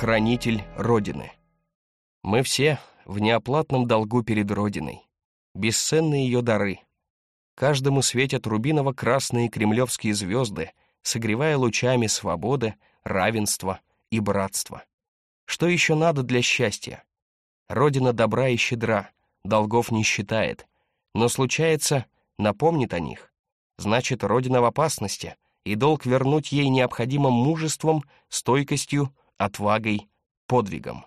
хранитель Родины. Мы все в неоплатном долгу перед Родиной. Бесценные ее дары. Каждому светят рубиново-красные кремлевские звезды, согревая лучами свободы, равенства и братства. Что еще надо для счастья? Родина добра и щедра, долгов не считает, но случается, напомнит о них. Значит, Родина в опасности, и долг вернуть ей необходимым мужеством, стойкостью, отвагой, подвигом.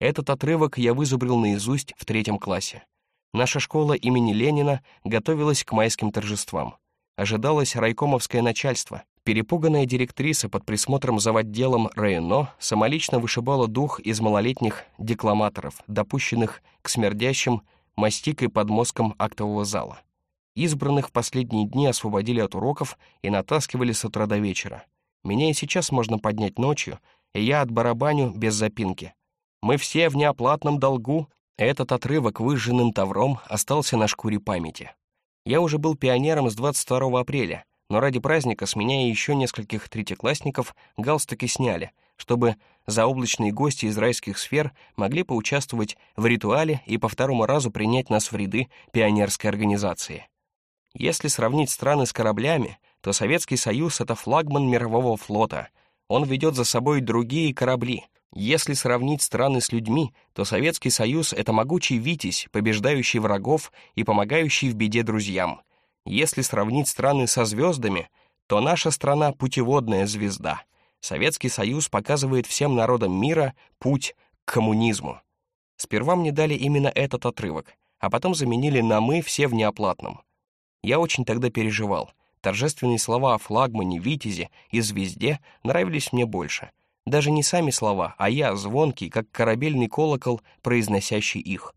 Этот отрывок я вызубрил наизусть в третьем классе. Наша школа имени Ленина готовилась к майским торжествам. Ожидалось райкомовское начальство. Перепуганная директриса под присмотром заводделом Рейно самолично вышибала дух из малолетних декламаторов, допущенных к смердящим мастикой под мозгом актового зала. Избранных в последние дни освободили от уроков и натаскивали с утра до вечера. Меня и сейчас можно поднять ночью, и я от барабаню без запинки. Мы все в неоплатном долгу. Этот отрывок выжженным тавром остался на шкуре памяти. Я уже был пионером с 22 апреля, но ради праздника с меня и еще нескольких третьеклассников галстуки сняли, чтобы заоблачные гости из райских сфер могли поучаствовать в ритуале и по второму разу принять нас в ряды пионерской организации. Если сравнить страны с кораблями, то Советский Союз — это флагман мирового флота. Он ведет за собой другие корабли — если сравнить страны с людьми, то Советский Союз — это могучий витязь, побеждающий врагов и помогающий в беде друзьям. Если сравнить страны со звездами, то наша страна — путеводная звезда. Советский Союз показывает всем народам мира путь к коммунизму. Сперва мне дали именно этот отрывок, а потом заменили на «мы» все в неоплатном. Я очень тогда переживал. Торжественные слова о флагмане, витязе и звезде нравились мне больше — даже не сами слова, а я, звонкий, как корабельный колокол, произносящий их.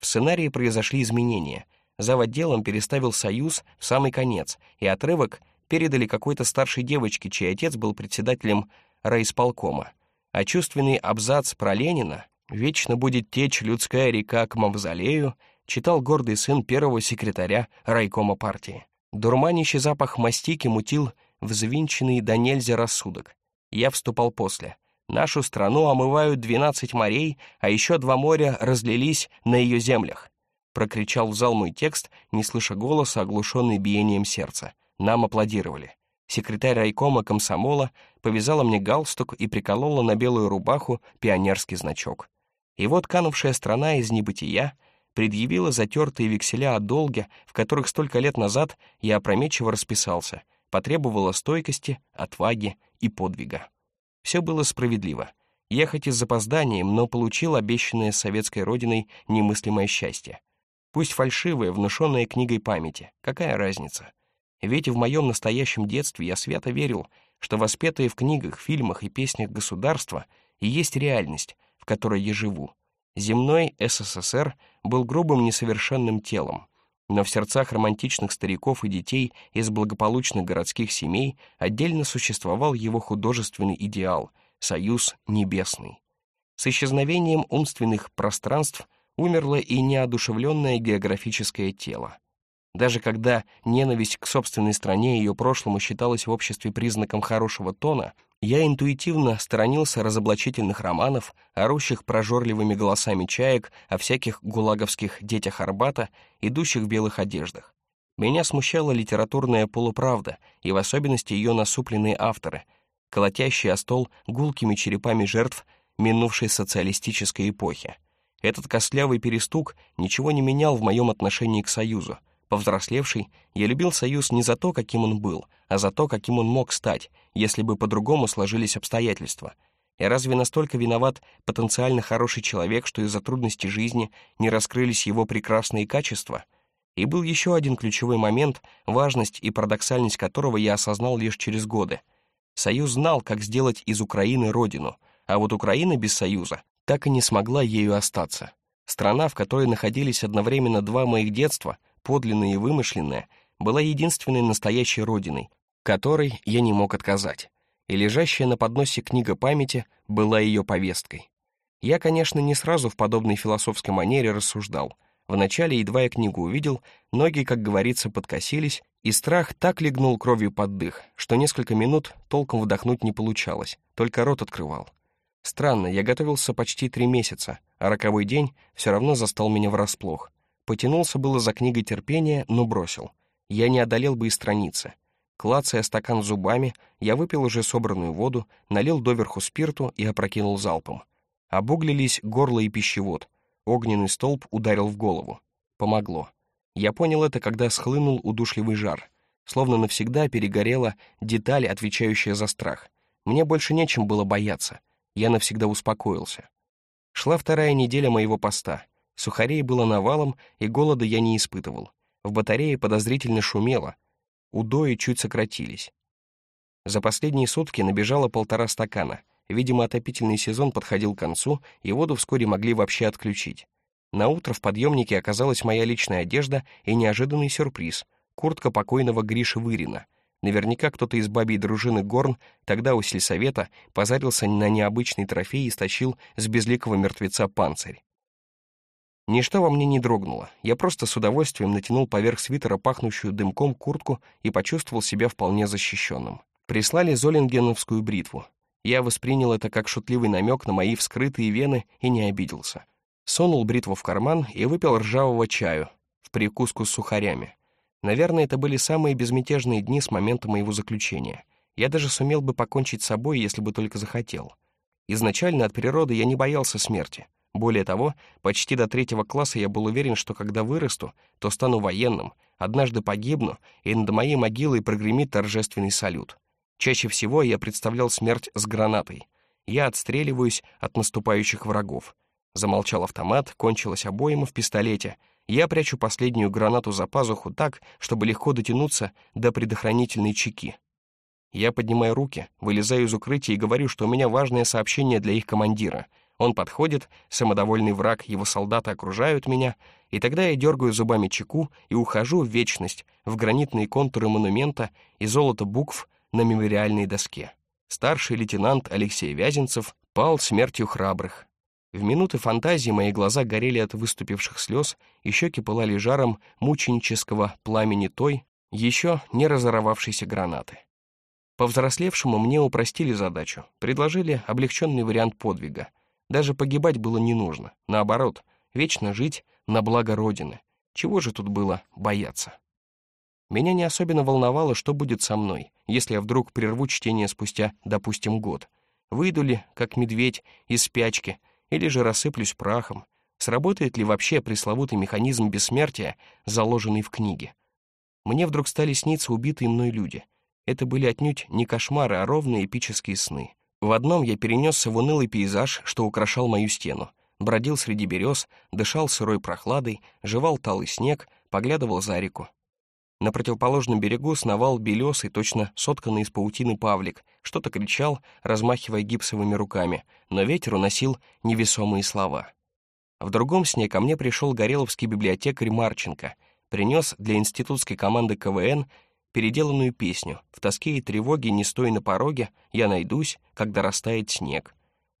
В сценарии произошли изменения. Зав. отделом переставил «Союз» в самый конец, и отрывок передали какой-то старшей девочке, чей отец был председателем райисполкома. А чувственный абзац про Ленина «Вечно будет течь людская река к мавзолею» читал гордый сын первого секретаря райкома партии. Дурманящий запах мастики мутил взвинченный до нельзя рассудок. Я вступал после. Нашу страну омывают двенадцать морей, а еще два моря разлились на ее землях. Прокричал в зал мой текст, не слыша голоса, оглушенный биением сердца. Нам аплодировали. Секретарь райкома комсомола повязала мне галстук и приколола на белую рубаху пионерский значок. И вот канувшая страна из небытия предъявила затертые векселя о долге, в которых столько лет назад я опрометчиво расписался, потребовала стойкости, отваги и подвига. Все было справедливо. Я хоть и с запозданием, но получил обещанное советской родиной немыслимое счастье. Пусть фальшивое, внушенное книгой памяти. Какая разница? Ведь в моем настоящем детстве я свято верил, что воспетые в книгах, фильмах и песнях государства и есть реальность, в которой я живу. Земной СССР был грубым несовершенным телом, но в сердцах романтичных стариков и детей из благополучных городских семей отдельно существовал его художественный идеал — союз небесный. С исчезновением умственных пространств умерло и неодушевленное географическое тело. Даже когда ненависть к собственной стране и ее прошлому считалась в обществе признаком хорошего тона — я интуитивно сторонился разоблачительных романов, орущих прожорливыми голосами чаек о всяких гулаговских детях Арбата, идущих в белых одеждах. Меня смущала литературная полуправда, и в особенности ее насупленные авторы, колотящие о стол гулкими черепами жертв минувшей социалистической эпохи. Этот костлявый перестук ничего не менял в моем отношении к Союзу, Повзрослевший, я любил Союз не за то, каким он был, а за то, каким он мог стать, если бы по-другому сложились обстоятельства. И разве настолько виноват потенциально хороший человек, что из-за трудностей жизни не раскрылись его прекрасные качества? И был еще один ключевой момент, важность и парадоксальность которого я осознал лишь через годы. Союз знал, как сделать из Украины родину, а вот Украина без Союза так и не смогла ею остаться. Страна, в которой находились одновременно два моих детства, подлинная и вымышленная, была единственной настоящей родиной, которой я не мог отказать, и лежащая на подносе книга памяти была ее повесткой. Я, конечно, не сразу в подобной философской манере рассуждал. Вначале, едва я книгу увидел, ноги, как говорится, подкосились, и страх так легнул кровью под дых, что несколько минут толком вдохнуть не получалось, только рот открывал. Странно, я готовился почти три месяца, а роковой день все равно застал меня врасплох. Потянулся было за книгой терпения, но бросил. Я не одолел бы и страницы. Клацая стакан зубами, я выпил уже собранную воду, налил доверху спирту и опрокинул залпом. Обуглились горло и пищевод. Огненный столб ударил в голову. Помогло. Я понял это, когда схлынул удушливый жар. Словно навсегда перегорела деталь, отвечающая за страх. Мне больше нечем было бояться. Я навсегда успокоился. Шла вторая неделя моего поста. Сухарей было навалом, и голода я не испытывал. В батарее подозрительно шумело. Удои чуть сократились. За последние сутки набежало полтора стакана. Видимо, отопительный сезон подходил к концу, и воду вскоре могли вообще отключить. На утро в подъемнике оказалась моя личная одежда и неожиданный сюрприз — куртка покойного Гриши Вырина. Наверняка кто-то из бабьей дружины Горн тогда у сельсовета позарился на необычный трофей и стащил с безликого мертвеца панцирь. Ничто во мне не дрогнуло. Я просто с удовольствием натянул поверх свитера пахнущую дымком куртку и почувствовал себя вполне защищенным. Прислали золингеновскую бритву. Я воспринял это как шутливый намек на мои вскрытые вены и не обиделся. Сунул бритву в карман и выпил ржавого чаю в прикуску с сухарями. Наверное, это были самые безмятежные дни с момента моего заключения. Я даже сумел бы покончить с собой, если бы только захотел. Изначально от природы я не боялся смерти. Более того, почти до третьего класса я был уверен, что когда вырасту, то стану военным, однажды погибну, и над моей могилой прогремит торжественный салют. Чаще всего я представлял смерть с гранатой. Я отстреливаюсь от наступающих врагов. Замолчал автомат, кончилась обойма в пистолете. Я прячу последнюю гранату за пазуху так, чтобы легко дотянуться до предохранительной чеки. Я поднимаю руки, вылезаю из укрытия и говорю, что у меня важное сообщение для их командира — он подходит, самодовольный враг, его солдаты окружают меня, и тогда я дергаю зубами чеку и ухожу в вечность, в гранитные контуры монумента и золото букв на мемориальной доске. Старший лейтенант Алексей Вязенцев пал смертью храбрых. В минуты фантазии мои глаза горели от выступивших слез, и щеки пылали жаром мученического пламени той, еще не разорвавшейся гранаты. Повзрослевшему мне упростили задачу, предложили облегченный вариант подвига — даже погибать было не нужно. Наоборот, вечно жить на благо Родины. Чего же тут было бояться? Меня не особенно волновало, что будет со мной, если я вдруг прерву чтение спустя, допустим, год. Выйду ли, как медведь, из спячки, или же рассыплюсь прахом. Сработает ли вообще пресловутый механизм бессмертия, заложенный в книге? Мне вдруг стали сниться убитые мной люди. Это были отнюдь не кошмары, а ровные эпические сны. В одном я перенесся в унылый пейзаж, что украшал мою стену. Бродил среди берез, дышал сырой прохладой, жевал талый снег, поглядывал за реку. На противоположном берегу сновал белесый, точно сотканный из паутины павлик, что-то кричал, размахивая гипсовыми руками, но ветер уносил невесомые слова. В другом сне ко мне пришел гореловский библиотекарь Марченко, принес для институтской команды КВН переделанную песню «В тоске и тревоге не стой на пороге, я найдусь, когда растает снег».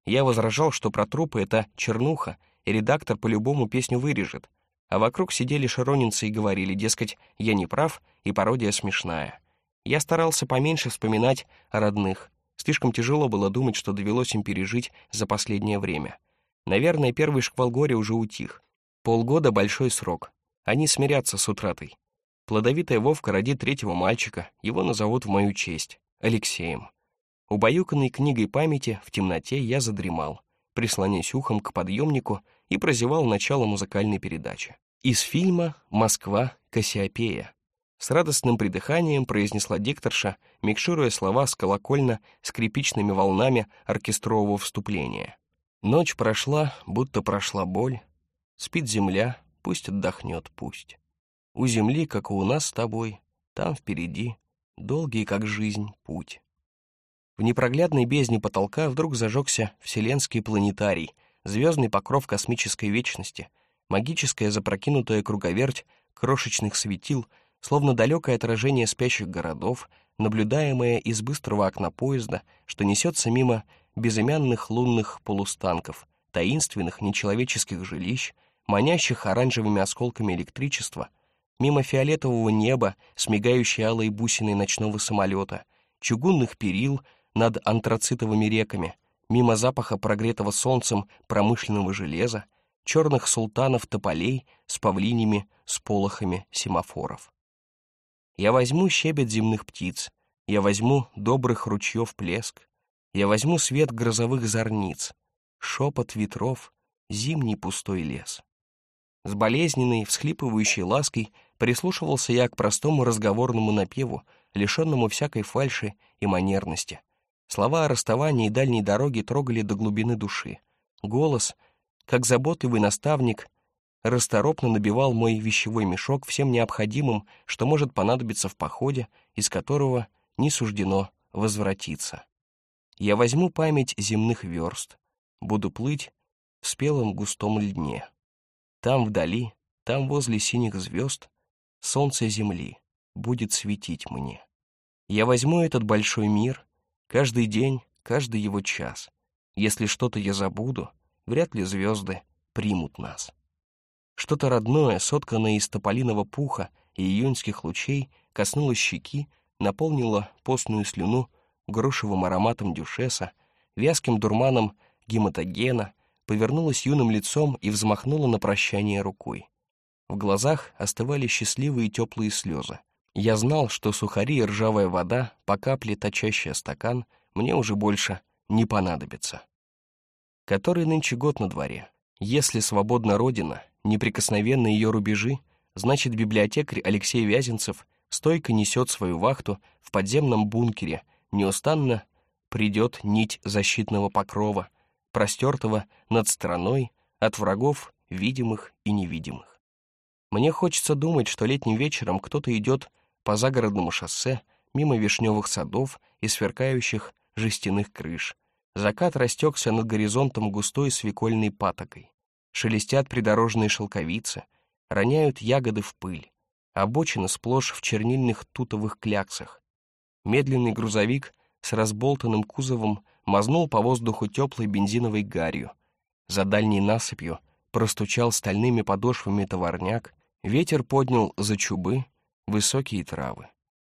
Я возражал, что про трупы это чернуха, и редактор по-любому песню вырежет. А вокруг сидели широнинцы и говорили, дескать, я не прав, и пародия смешная. Я старался поменьше вспоминать о родных. Слишком тяжело было думать, что довелось им пережить за последнее время. Наверное, первый шквал горя уже утих. Полгода — большой срок. Они смирятся с утратой. Плодовитая Вовка родит третьего мальчика, его назовут в мою честь, Алексеем. Убаюканный книгой памяти, в темноте я задремал, прислонясь ухом к подъемнику и прозевал начало музыкальной передачи. Из фильма «Москва. Кассиопея». С радостным придыханием произнесла дикторша, микшируя слова с колокольно-скрипичными волнами оркестрового вступления. Ночь прошла, будто прошла боль. Спит земля, пусть отдохнет, пусть. У земли, как и у нас с тобой, там впереди долгий, как жизнь, путь. В непроглядной бездне потолка вдруг зажегся вселенский планетарий, звездный покров космической вечности, магическая запрокинутая круговерть крошечных светил, словно далекое отражение спящих городов, наблюдаемое из быстрого окна поезда, что несется мимо безымянных лунных полустанков, таинственных нечеловеческих жилищ, манящих оранжевыми осколками электричества — мимо фиолетового неба с мигающей алой бусиной ночного самолета, чугунных перил над антрацитовыми реками, мимо запаха прогретого солнцем промышленного железа, черных султанов тополей с павлинями, с полохами семафоров. Я возьму щебет земных птиц, я возьму добрых ручьев плеск, я возьму свет грозовых зорниц, шепот ветров, зимний пустой лес. С болезненной, всхлипывающей лаской прислушивался я к простому разговорному напеву, лишенному всякой фальши и манерности. Слова о расставании и дальней дороге трогали до глубины души. Голос, как заботливый наставник, расторопно набивал мой вещевой мешок всем необходимым, что может понадобиться в походе, из которого не суждено возвратиться. Я возьму память земных верст, буду плыть в спелом густом льдне. Там вдали, там возле синих звезд, солнце земли будет светить мне. Я возьму этот большой мир, каждый день, каждый его час. Если что-то я забуду, вряд ли звезды примут нас. Что-то родное, сотканное из тополиного пуха и июньских лучей, коснулось щеки, наполнило постную слюну грушевым ароматом дюшеса, вязким дурманом гематогена, повернулась юным лицом и взмахнула на прощание рукой. В глазах остывали счастливые теплые слезы. Я знал, что сухари и ржавая вода, по капле точащая стакан, мне уже больше не понадобится. Который нынче год на дворе. Если свободна Родина, неприкосновенны ее рубежи, значит, библиотекарь Алексей Вязенцев стойко несет свою вахту в подземном бункере, неустанно придет нить защитного покрова, простертого над страной от врагов, видимых и невидимых. Мне хочется думать, что летним вечером кто-то идет по загородному шоссе мимо вишневых садов и сверкающих жестяных крыш. Закат растекся над горизонтом густой свекольной патокой. Шелестят придорожные шелковицы, роняют ягоды в пыль. Обочина сплошь в чернильных тутовых кляксах. Медленный грузовик с разболтанным кузовом мазнул по воздуху теплой бензиновой гарью. За дальней насыпью простучал стальными подошвами товарняк, ветер поднял за чубы высокие травы.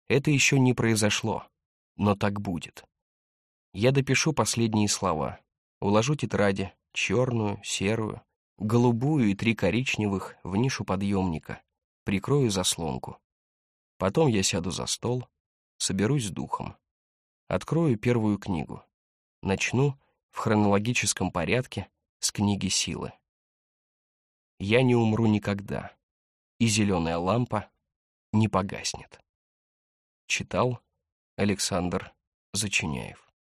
Это еще не произошло, но так будет. Я допишу последние слова, уложу тетради, черную, серую, голубую и три коричневых в нишу подъемника, прикрою заслонку. Потом я сяду за стол, соберусь с духом. Открою первую книгу. Начну в хронологическом порядке с книги силы. Я не умру никогда, и зеленая лампа не погаснет. Читал Александр Зачиняев.